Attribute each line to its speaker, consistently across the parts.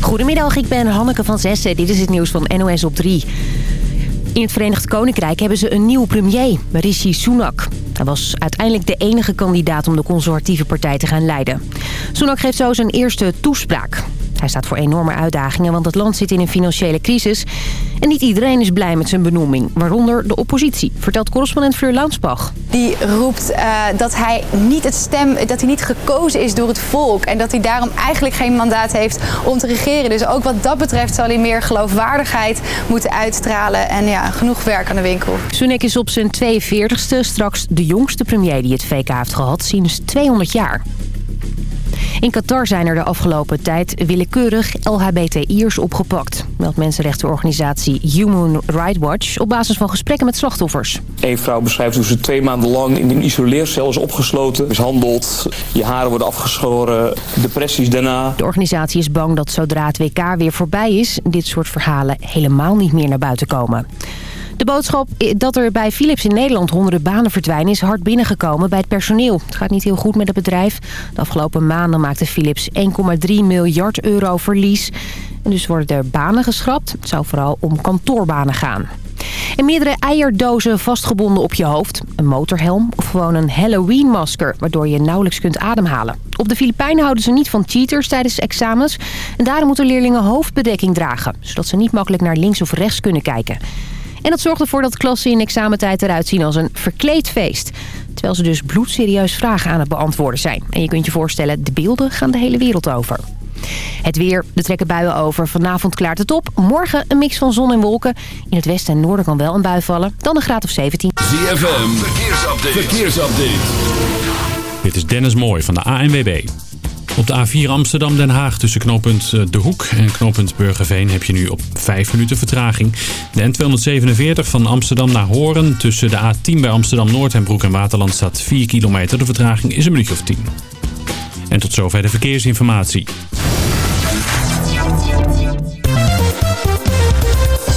Speaker 1: Goedemiddag, ik ben Hanneke van Zessen. Dit is het nieuws van NOS op 3. In het Verenigd Koninkrijk hebben ze een nieuwe premier, Rishi Sunak. Hij was uiteindelijk de enige kandidaat om de conservatieve partij te gaan leiden. Sunak geeft zo zijn eerste toespraak. Hij staat voor enorme uitdagingen, want het land zit in een financiële crisis. En niet iedereen is blij met zijn benoeming, waaronder de oppositie, vertelt correspondent Fleur Launsbach.
Speaker 2: Die roept uh, dat hij niet het stem, dat hij niet gekozen is door het volk. En dat hij daarom eigenlijk geen mandaat heeft om te regeren. Dus ook wat dat betreft zal hij meer geloofwaardigheid moeten uitstralen. En ja, genoeg werk aan de winkel.
Speaker 1: Sunak is op zijn 42ste straks de jongste premier die het VK heeft gehad sinds 200 jaar. In Qatar zijn er de afgelopen tijd willekeurig LHBTI'ers opgepakt. Meldt mensenrechtenorganisatie Human Rights Watch op basis van gesprekken met slachtoffers.
Speaker 3: Een vrouw beschrijft hoe ze twee maanden lang in een isoleercel is opgesloten, mishandeld, je haren worden afgeschoren, depressies daarna.
Speaker 1: De organisatie is bang dat zodra het WK weer voorbij is, dit soort verhalen helemaal niet meer naar buiten komen. De boodschap dat er bij Philips in Nederland honderden banen verdwijnen... is hard binnengekomen bij het personeel. Het gaat niet heel goed met het bedrijf. De afgelopen maanden maakte Philips 1,3 miljard euro verlies. En dus worden er banen geschrapt. Het zou vooral om kantoorbanen gaan. En meerdere eierdozen vastgebonden op je hoofd, een motorhelm of gewoon een Halloween-masker... waardoor je nauwelijks kunt ademhalen. Op de Filipijnen houden ze niet van cheaters tijdens examens... en daarom moeten leerlingen hoofdbedekking dragen... zodat ze niet makkelijk naar links of rechts kunnen kijken. En dat zorgt ervoor dat klassen in examentijd eruit zien als een verkleed feest. Terwijl ze dus bloedserieus vragen aan het beantwoorden zijn. En je kunt je voorstellen, de beelden gaan de hele wereld over. Het weer, de trekken buien over. Vanavond klaart het op. Morgen een mix van zon en wolken. In het westen en noorden kan wel een bui vallen. Dan een graad of 17.
Speaker 4: ZFM, verkeersupdate. verkeersupdate.
Speaker 5: Dit is Dennis Mooij van de ANWB. Op de A4 Amsterdam-Den Haag tussen knooppunt De Hoek en knooppunt Burgerveen heb je nu op 5 minuten vertraging. De N247 van Amsterdam naar Horen tussen de A10 bij Amsterdam-Noord en Broek en Waterland staat 4 kilometer. De vertraging is een minuutje of 10. En tot zover de verkeersinformatie.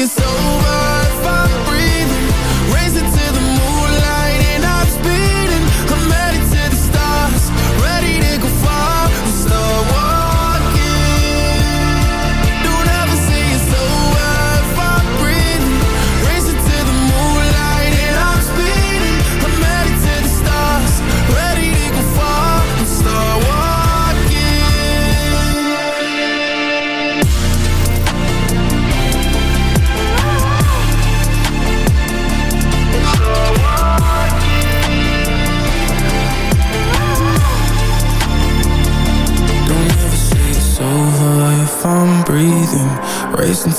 Speaker 6: you so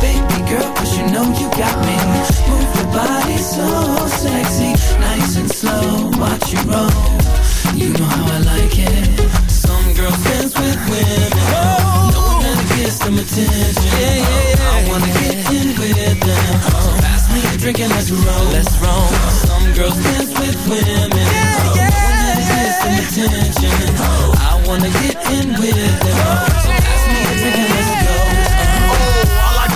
Speaker 7: Baby girl, cause you know you got me. Move your body so sexy, nice and slow. Watch you roll, you know how I like it. Some girls dance with women, knowing that it gets them attention. Yeah, yeah, yeah. I wanna get in with them. So pass me a drink and let's roll. Let's roll. Some girls dance with women, knowing that it gets them attention. I wanna get in with them. So pass me a drink and let's.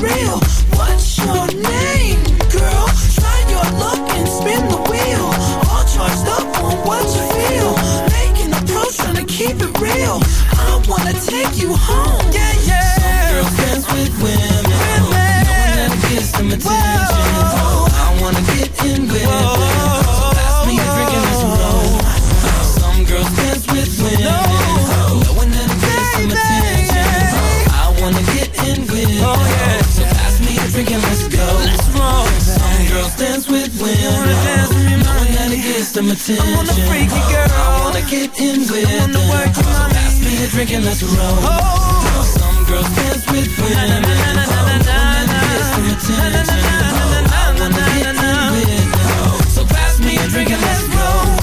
Speaker 7: real. What's your name, girl? Try your luck and spin the wheel. All charged up on what you feel. Making a trying to keep it real. I wanna take you home. Yeah, yeah. Some girls dance with women, women. them. attention. I wanna freaky girl. I wanna get in with I wanna work you, So pass me a drink and let's roll. Oh. Girl, some girls dance with women. Na, na, na, na, na, na, na. Some attention. I wanna get in with them. So pass me a drink and let's
Speaker 8: roll.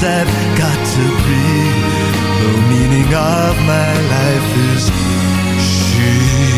Speaker 8: years I've got to be. The meaning of my life is she.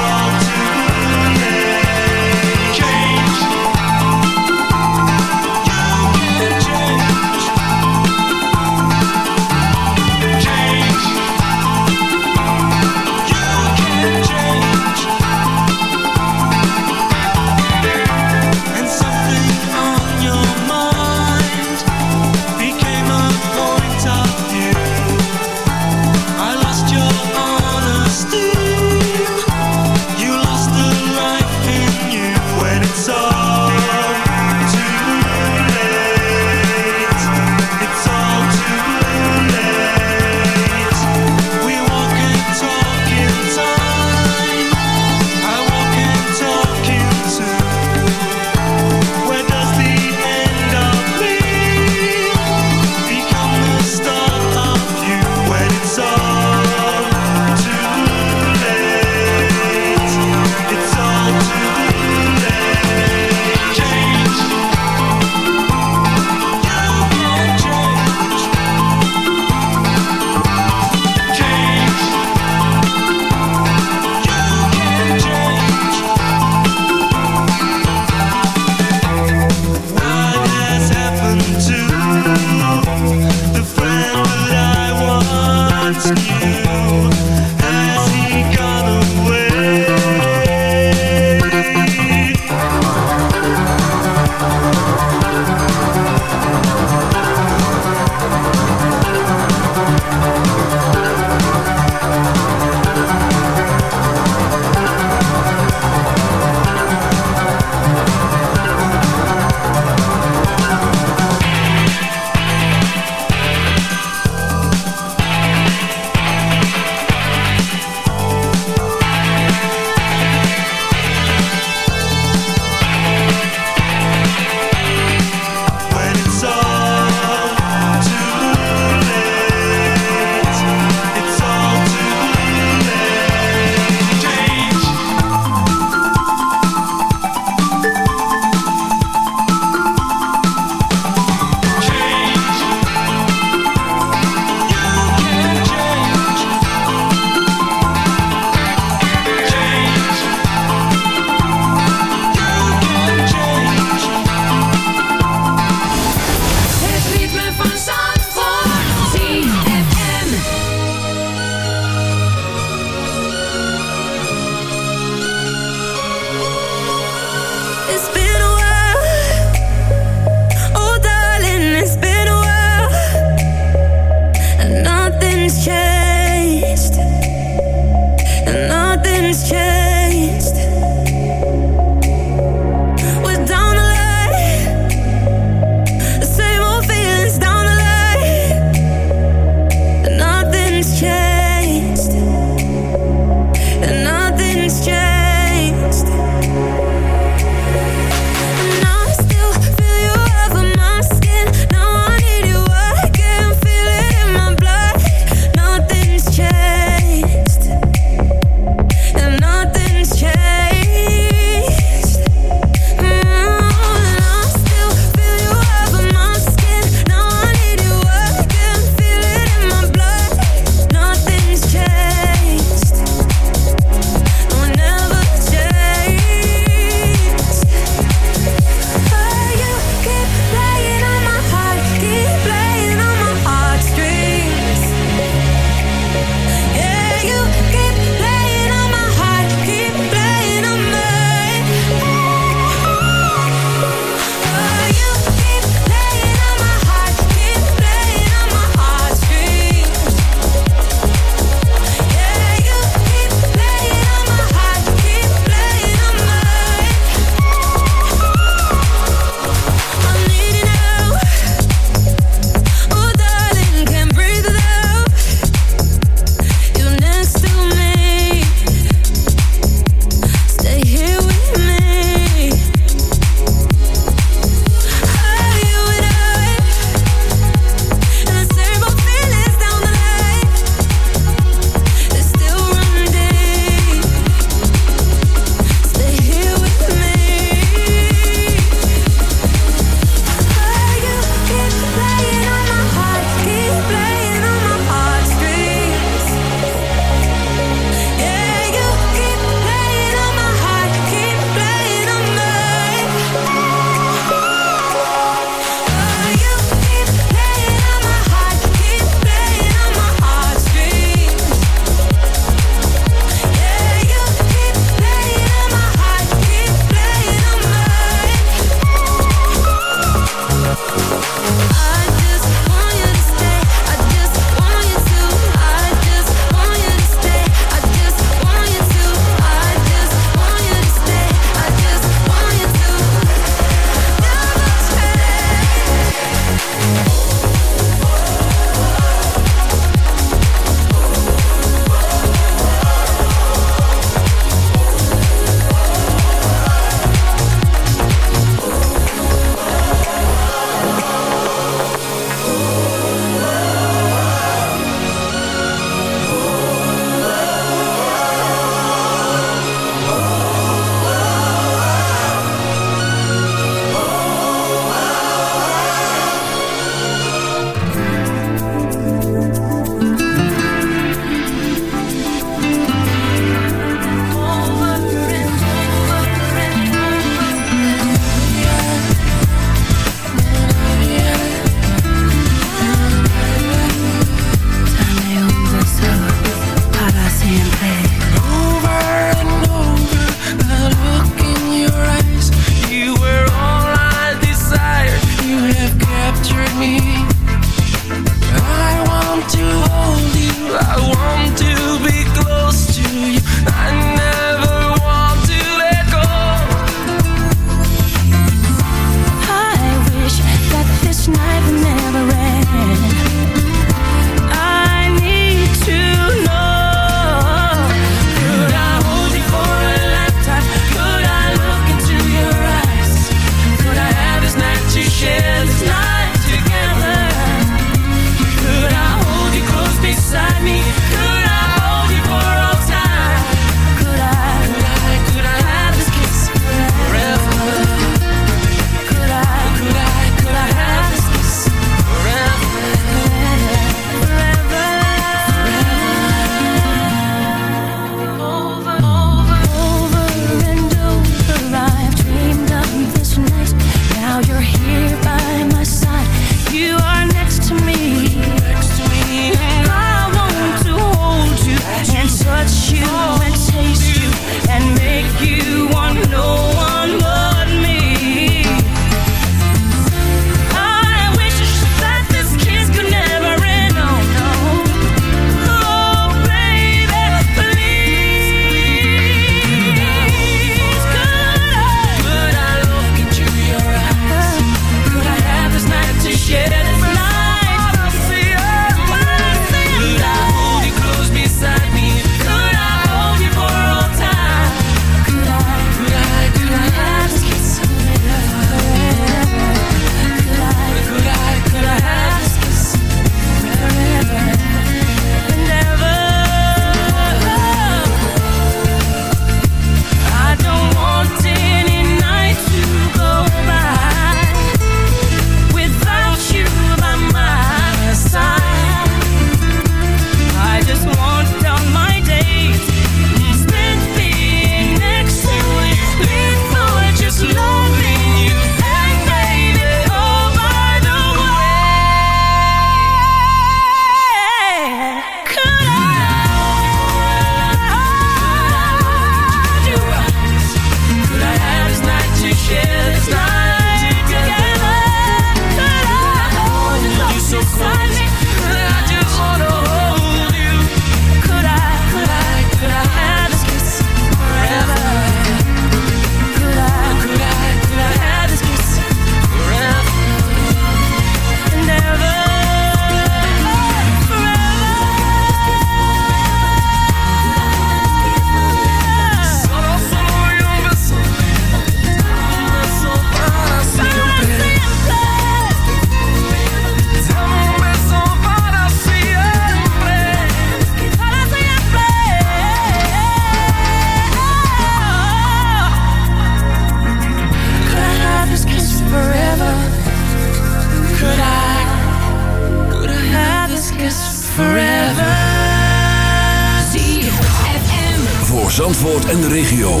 Speaker 4: Zandvoort en de regio.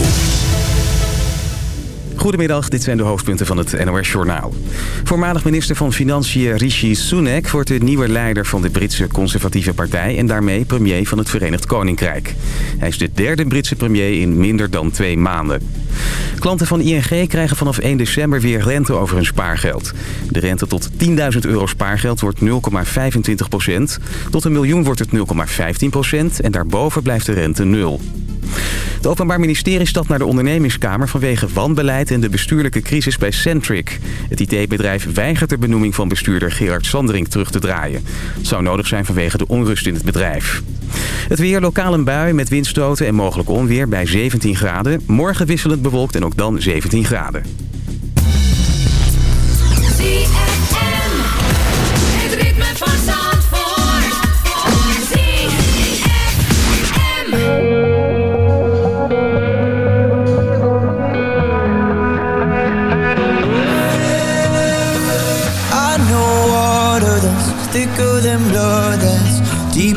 Speaker 9: Goedemiddag, dit zijn de hoofdpunten van het NOS-journaal. Voormalig minister van Financiën Rishi Sunak wordt de nieuwe leider van de Britse conservatieve partij... en daarmee premier van het Verenigd Koninkrijk. Hij is de derde Britse premier in minder dan twee maanden. Klanten van ING krijgen vanaf 1 december weer rente over hun spaargeld. De rente tot 10.000 euro spaargeld wordt 0,25% Tot een miljoen wordt het 0,15% en daarboven blijft de rente 0. Het Openbaar Ministerie stapt naar de ondernemingskamer vanwege wanbeleid en de bestuurlijke crisis bij Centric. Het IT-bedrijf weigert de benoeming van bestuurder Gerard Sandring terug te draaien. Het zou nodig zijn vanwege de onrust in het bedrijf. Het weer lokaal een bui met windstoten en mogelijk onweer bij 17 graden. Morgen wisselend bewolkt en ook dan 17 graden.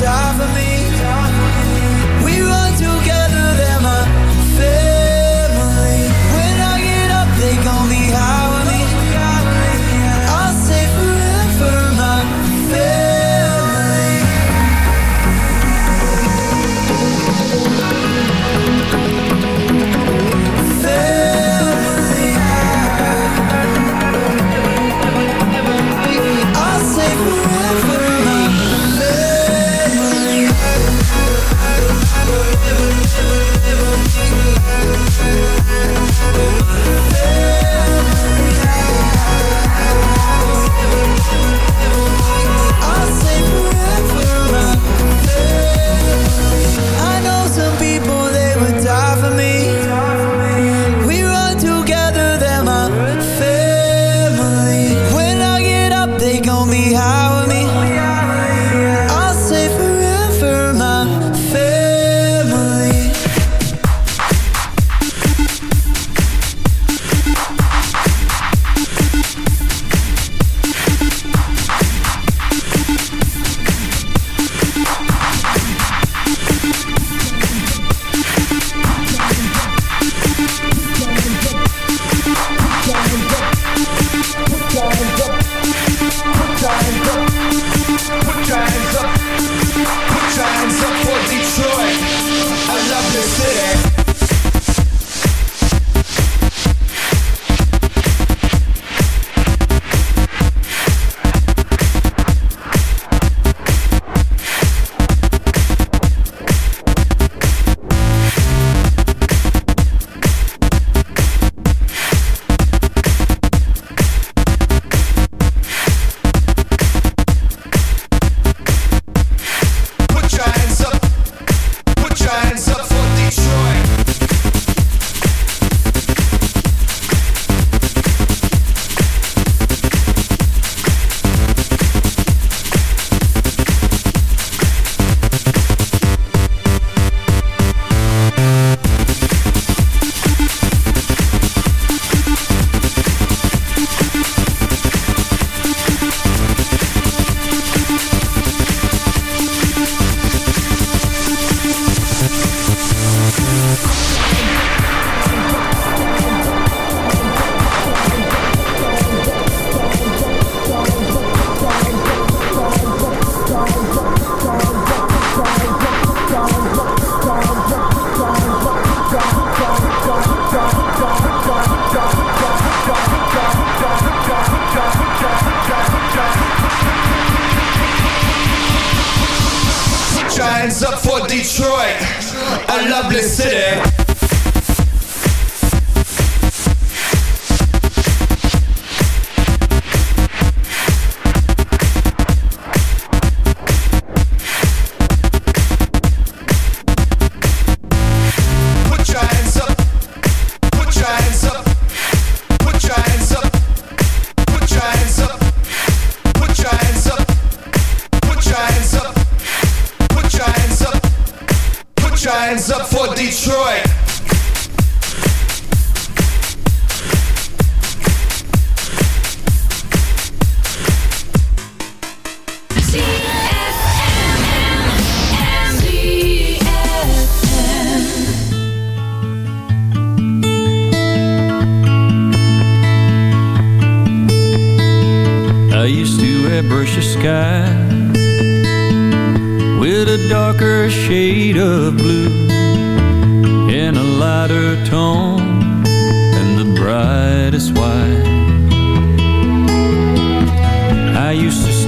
Speaker 10: die for me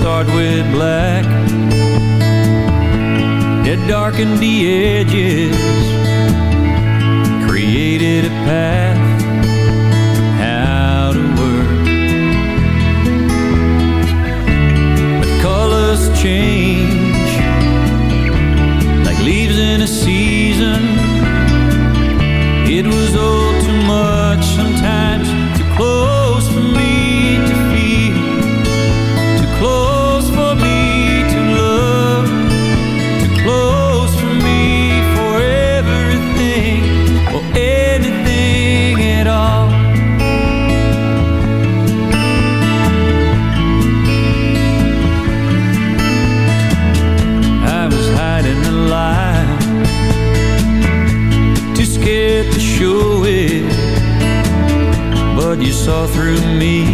Speaker 11: start with black. That darkened the edges. Created a path. How to work. But colors change. Like leaves in a sea. me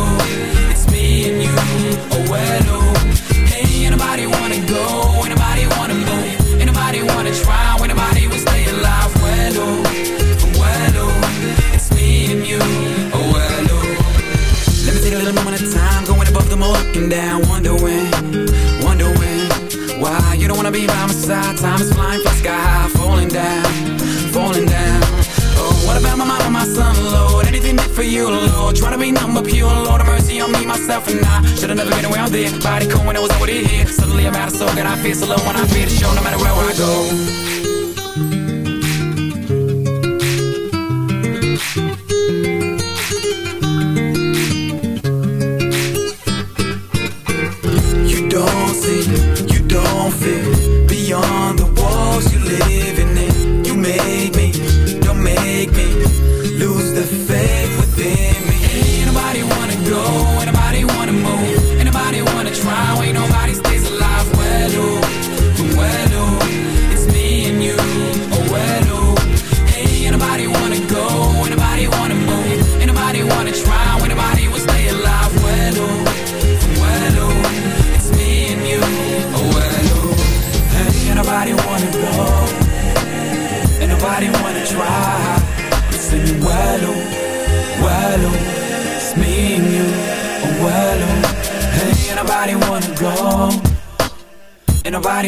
Speaker 6: be by my side? Time is flying, fly sky high, falling down, falling down. Oh, what about my mama, my son, Lord? Anything did for you, Lord? Trying to be number pure, Lord, have mercy on me, myself, and I. Should've never been around there. Body cold when I was already here. Suddenly I'm out of soul, and I feel so low when I feel the show, no matter where I go.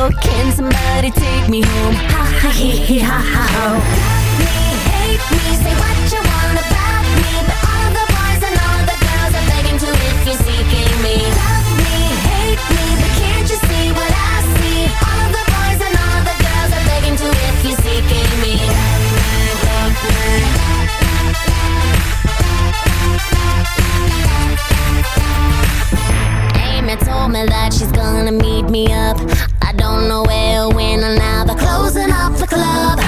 Speaker 12: go. Can somebody take me home? Ha ha he he ha ha ho. Love me, hate me, say what you want about me, but all the boys and all the girls are begging to if you're seeking me. Love me, hate me, but can't you see what I see? All the boys and all the girls are begging to if you're seeking me. Love me, love me. Amy told me that she's gonna meet me up I don't know where, or when, and now They're closing up the club.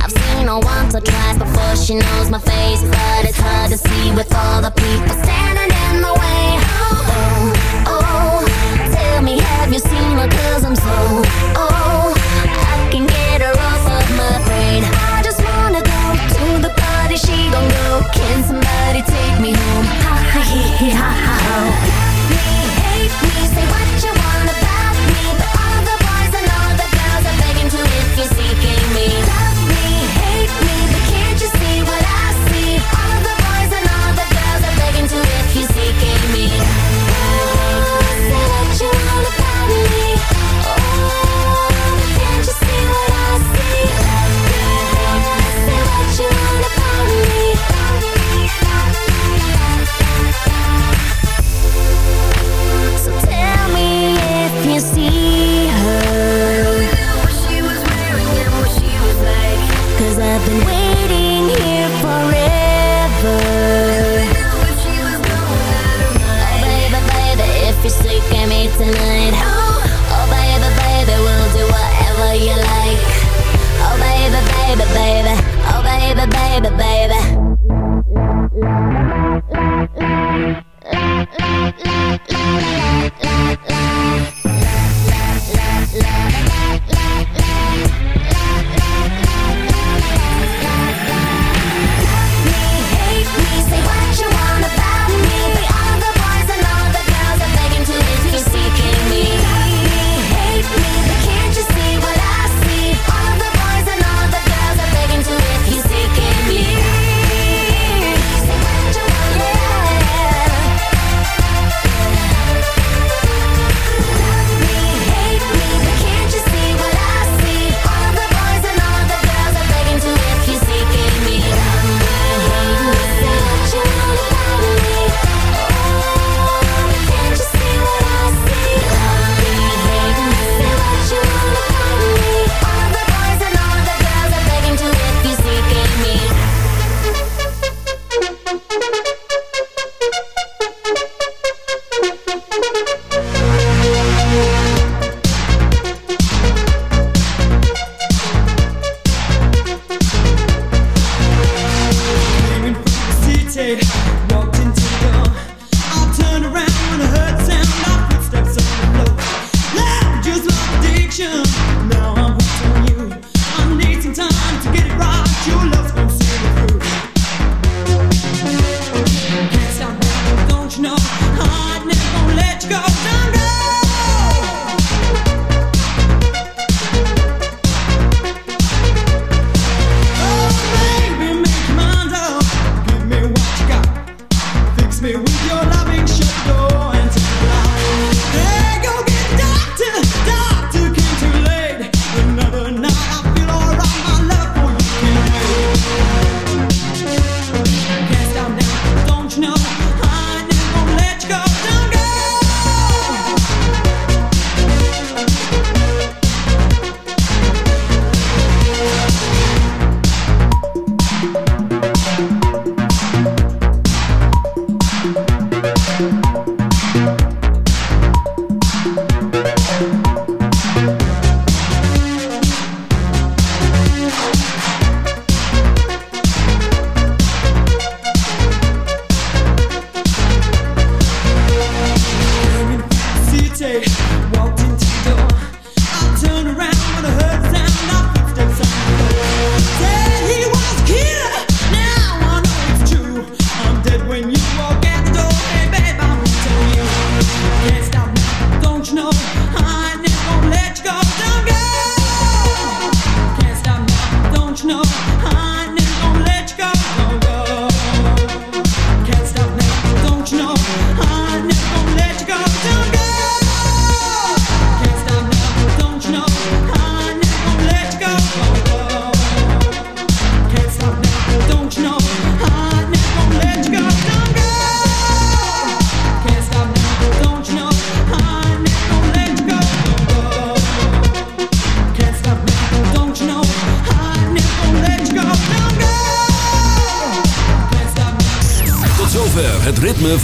Speaker 12: I've seen her once or twice before She knows my face But it's hard to see with all the people standing in the way. Oh, oh, tell me have you seen her? Cause I'm so, oh, I can get her off of my brain. I just wanna go to the party She gon' go. Can somebody take me home? Ha ha hee hee ha ha